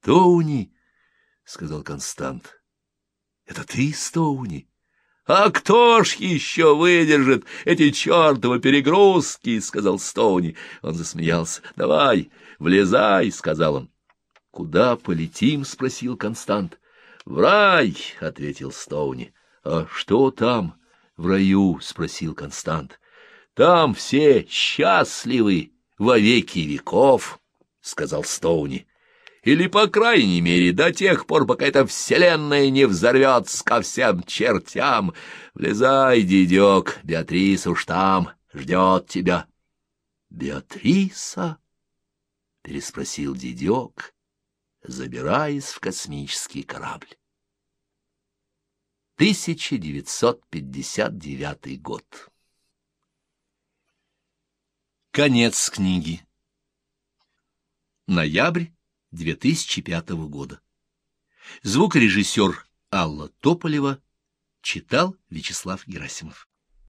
Стоуни, — сказал Констант. — Это ты, Стоуни? — А кто ж еще выдержит эти чертовы перегрузки? — сказал Стоуни. Он засмеялся. — Давай, влезай, — сказал он. — Куда полетим? — спросил Констант. — В рай, — ответил Стоуни. — А что там? — В раю, — спросил Констант. — Там все счастливы во веки веков, — сказал Стоуни. Или, по крайней мере, до тех пор, пока эта вселенная не взорвется ко всем чертям. Влезай, дедек, Беатриса уж там ждет тебя. — Беатриса? — переспросил дедек, забираясь в космический корабль. 1959 год. Конец книги. Ноябрь 2005 года. Звукорежиссер Алла Тополева читал Вячеслав Герасимов.